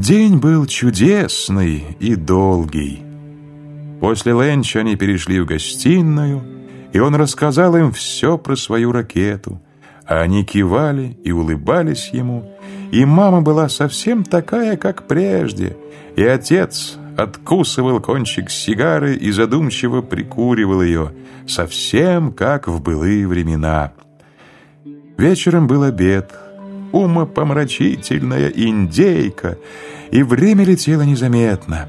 День был чудесный и долгий. После ленча они перешли в гостиную, и он рассказал им все про свою ракету, а они кивали и улыбались ему, и мама была совсем такая, как прежде, и отец откусывал кончик сигары и задумчиво прикуривал ее, совсем как в былые времена. Вечером был обед, умопомрачительная индейка, и время летело незаметно.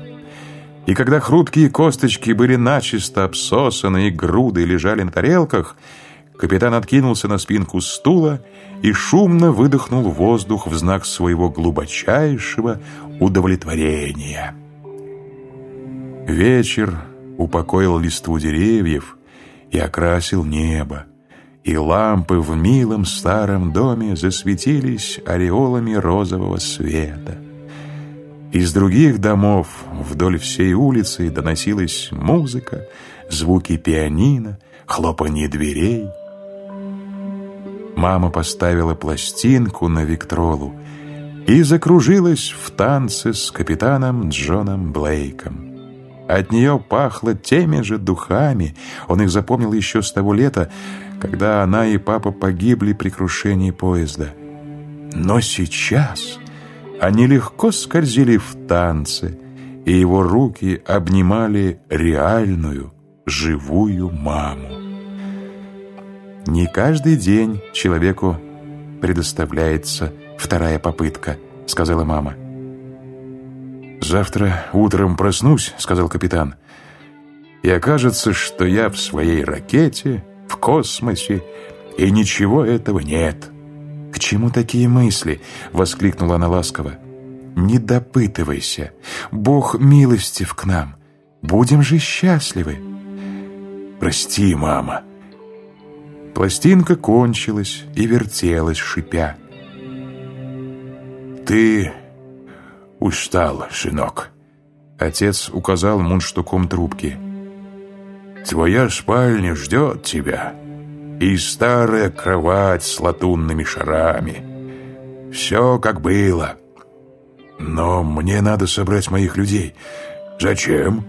И когда хрупкие косточки были начисто обсосаны и груды лежали на тарелках, капитан откинулся на спинку стула и шумно выдохнул воздух в знак своего глубочайшего удовлетворения. Вечер упокоил листву деревьев и окрасил небо, и лампы в милом старом доме засветились ореолами розового света. Из других домов вдоль всей улицы доносилась музыка, звуки пианино, хлопанье дверей. Мама поставила пластинку на Виктролу и закружилась в танце с капитаном Джоном Блейком. От нее пахло теми же духами. Он их запомнил еще с того лета, когда она и папа погибли при крушении поезда. Но сейчас они легко скользили в танце, и его руки обнимали реальную, живую маму. Не каждый день человеку предоставляется вторая попытка, сказала мама. «Завтра утром проснусь», — сказал капитан, «и окажется, что я в своей ракете, в космосе, и ничего этого нет». «К чему такие мысли?» — воскликнула она ласково. «Не допытывайся. Бог милостив к нам. Будем же счастливы». «Прости, мама». Пластинка кончилась и вертелась, шипя. «Ты «Устал, сынок». Отец указал мундштуком трубки. «Твоя спальня ждет тебя. И старая кровать с латунными шарами. Все как было. Но мне надо собрать моих людей. Зачем?»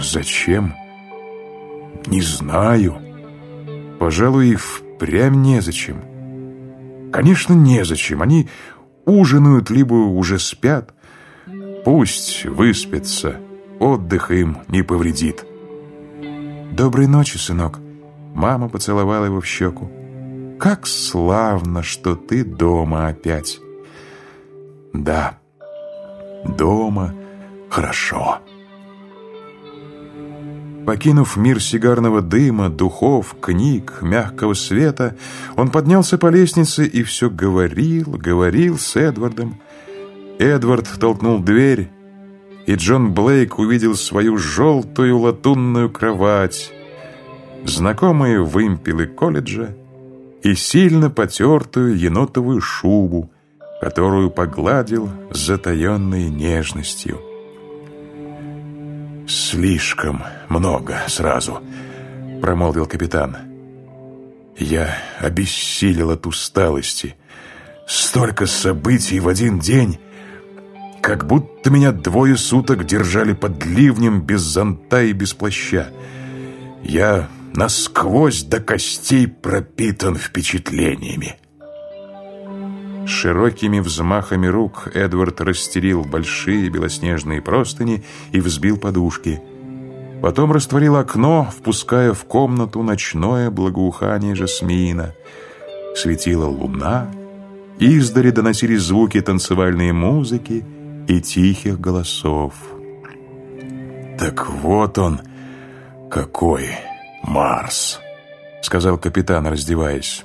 «Зачем?» «Не знаю. Пожалуй, впрямь незачем». «Конечно, незачем. Они ужинают, либо уже спят. Пусть выспятся, отдых им не повредит. «Доброй ночи, сынок!» Мама поцеловала его в щеку. «Как славно, что ты дома опять!» «Да, дома хорошо!» Покинув мир сигарного дыма, духов, книг, мягкого света, он поднялся по лестнице и все говорил, говорил с Эдвардом. Эдвард толкнул дверь, и Джон Блейк увидел свою желтую латунную кровать, знакомые вымпелы колледжа и сильно потертую енотовую шубу, которую погладил с затаенной нежностью. «Слишком много сразу», — промолвил капитан. «Я обессилел от усталости. Столько событий в один день, как будто меня двое суток держали под ливнем без зонта и без плаща. Я насквозь до костей пропитан впечатлениями». Широкими взмахами рук Эдвард расстелил большие белоснежные простыни и взбил подушки. Потом растворил окно, впуская в комнату ночное благоухание жасмина. Светила луна, издали доносились звуки танцевальной музыки и тихих голосов. «Так вот он, какой Марс!» — сказал капитан, раздеваясь.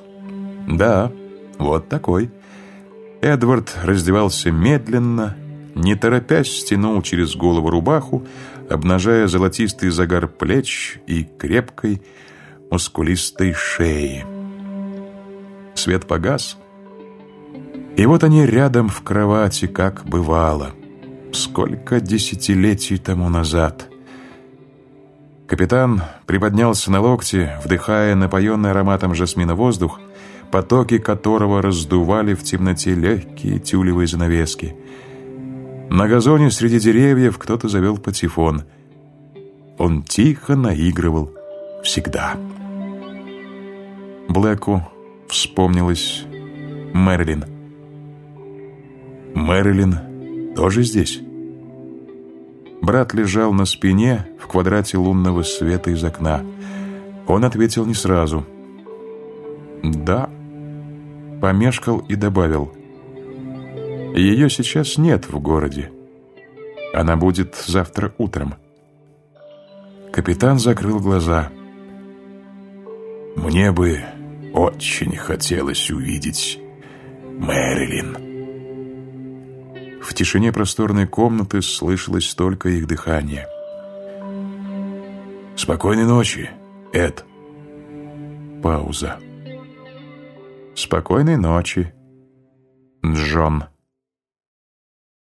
«Да, вот такой». Эдвард раздевался медленно, не торопясь стянул через голову рубаху, обнажая золотистый загар плеч и крепкой, мускулистой шеи. Свет погас, и вот они рядом в кровати, как бывало. Сколько десятилетий тому назад. Капитан приподнялся на локте, вдыхая напоенный ароматом жасмина воздух, потоки которого раздували в темноте легкие тюлевые занавески. На газоне среди деревьев кто-то завел патефон. Он тихо наигрывал всегда. Блэку вспомнилась Мэрилин. Мэрилин тоже здесь? Брат лежал на спине в квадрате лунного света из окна. Он ответил не сразу. «Да». Помешкал и добавил. «Ее сейчас нет в городе. Она будет завтра утром». Капитан закрыл глаза. «Мне бы очень хотелось увидеть Мэрилин». В тишине просторной комнаты слышалось только их дыхание. «Спокойной ночи, Эд!» Пауза. «Спокойной ночи, Джон!»